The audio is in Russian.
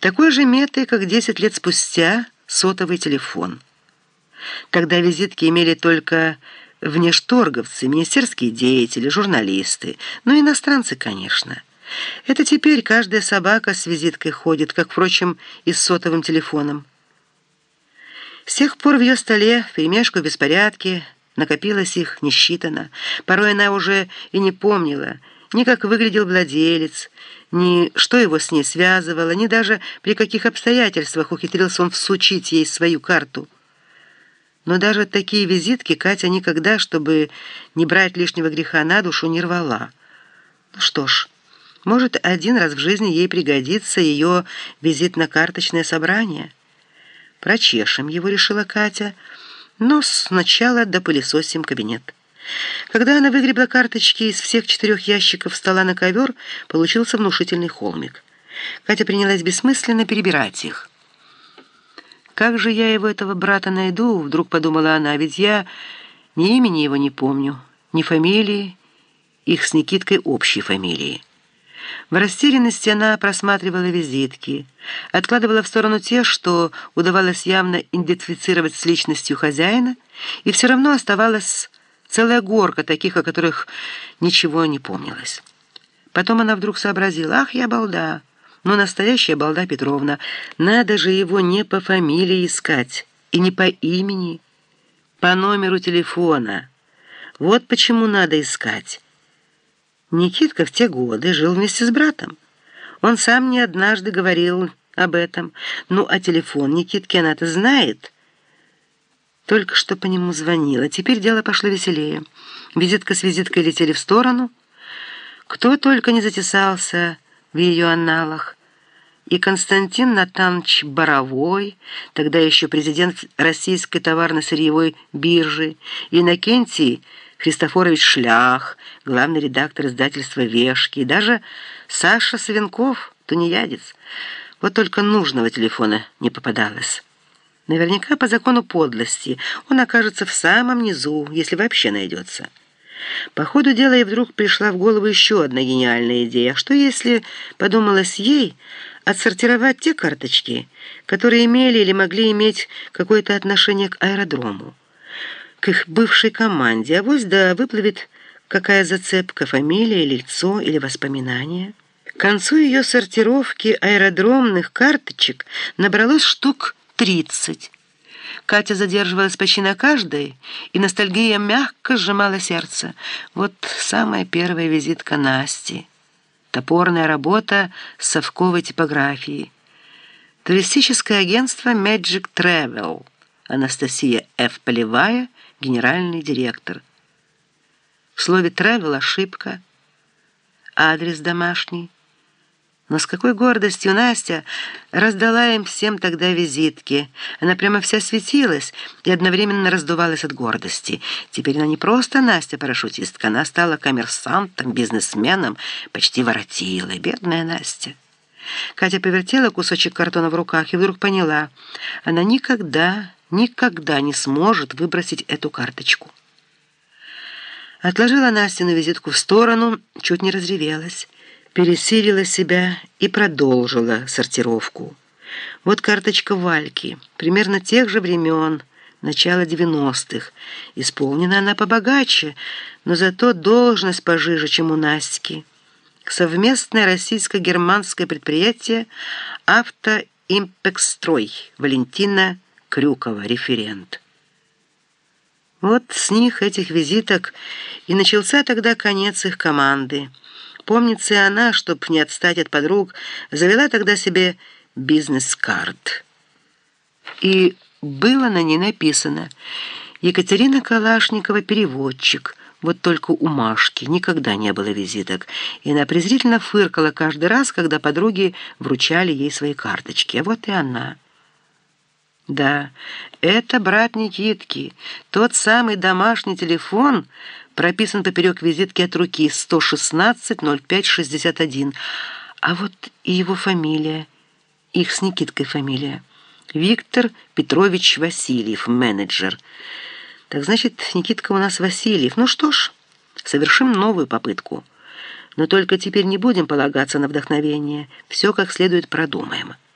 Такой же метой, как 10 лет спустя, сотовый телефон. Тогда визитки имели только внешторговцы, министерские деятели, журналисты, ну иностранцы, конечно. Это теперь каждая собака с визиткой ходит, как, впрочем, и с сотовым телефоном. С тех пор в ее столе, в перемешку беспорядки, накопилось их несчитано. Порой она уже и не помнила, ни как выглядел владелец, ни что его с ней связывало, ни даже при каких обстоятельствах ухитрился он всучить ей свою карту. Но даже такие визитки Катя никогда, чтобы не брать лишнего греха на душу, не рвала. Ну что ж, может, один раз в жизни ей пригодится ее визитно-карточное собрание. Прочешем его, решила Катя, но сначала допылесосим кабинет. Когда она выгребла карточки из всех четырех ящиков стола на ковер, получился внушительный холмик. Катя принялась бессмысленно перебирать их. «Как же я его, этого брата, найду?» — вдруг подумала она. «Ведь я ни имени его не помню, ни фамилии, их с Никиткой общей фамилии». В растерянности она просматривала визитки, откладывала в сторону те, что удавалось явно идентифицировать с личностью хозяина, и все равно оставалась Целая горка таких, о которых ничего не помнилось. Потом она вдруг сообразила, ах, я балда, но настоящая балда Петровна, надо же его не по фамилии искать и не по имени, по номеру телефона. Вот почему надо искать. Никитка в те годы жил вместе с братом. Он сам не однажды говорил об этом. Ну, а телефон Никитки она-то знает — только что по нему звонила. Теперь дело пошло веселее. Визитка с визиткой летели в сторону. Кто только не затесался в ее аналах. И Константин Натанович Боровой, тогда еще президент Российской товарно-сырьевой биржи, и Иннокентий Христофорович Шлях, главный редактор издательства «Вешки», и даже Саша Свинков, тунеядец. Вот только нужного телефона не попадалось. Наверняка по закону подлости он окажется в самом низу, если вообще найдется. По ходу дела ей вдруг пришла в голову еще одна гениальная идея. Что если, подумалось ей, отсортировать те карточки, которые имели или могли иметь какое-то отношение к аэродрому, к их бывшей команде, а вось да выплывет какая зацепка, фамилия, лицо или воспоминание. К концу ее сортировки аэродромных карточек набралось штук 30. Катя задерживалась почти на каждой, и ностальгия мягко сжимала сердце. Вот самая первая визитка Насти. Топорная работа совковой типографии. Туристическое агентство Magic Travel. Анастасия Ф. Полевая, генеральный директор. В слове «travel» ошибка. Адрес домашний. Но с какой гордостью Настя раздала им всем тогда визитки. Она прямо вся светилась и одновременно раздувалась от гордости. Теперь она не просто Настя-парашютистка, она стала коммерсантом, бизнесменом, почти воротила. Бедная Настя. Катя повертела кусочек картона в руках и вдруг поняла, она никогда, никогда не сможет выбросить эту карточку. Отложила Настину визитку в сторону, чуть не разревелась пересилила себя и продолжила сортировку. Вот карточка Вальки, примерно тех же времен, начала 90-х. Исполнена она побогаче, но зато должность пожиже, чем у Настики. Совместное российско-германское предприятие «Автоимпекстрой» Валентина Крюкова, референт. Вот с них, этих визиток, и начался тогда конец их команды. Помнится и она, чтоб не отстать от подруг, завела тогда себе бизнес-карт. И было на ней написано «Екатерина Калашникова, переводчик». Вот только у Машки никогда не было визиток, и она презрительно фыркала каждый раз, когда подруги вручали ей свои карточки. А вот и она. Да, это брат Никитки, тот самый домашний телефон, прописан поперек визитки от руки 116-05-61. А вот и его фамилия, их с Никиткой фамилия. Виктор Петрович Васильев, менеджер. Так значит, Никитка у нас Васильев. Ну что ж, совершим новую попытку. Но только теперь не будем полагаться на вдохновение. Все как следует продумаем.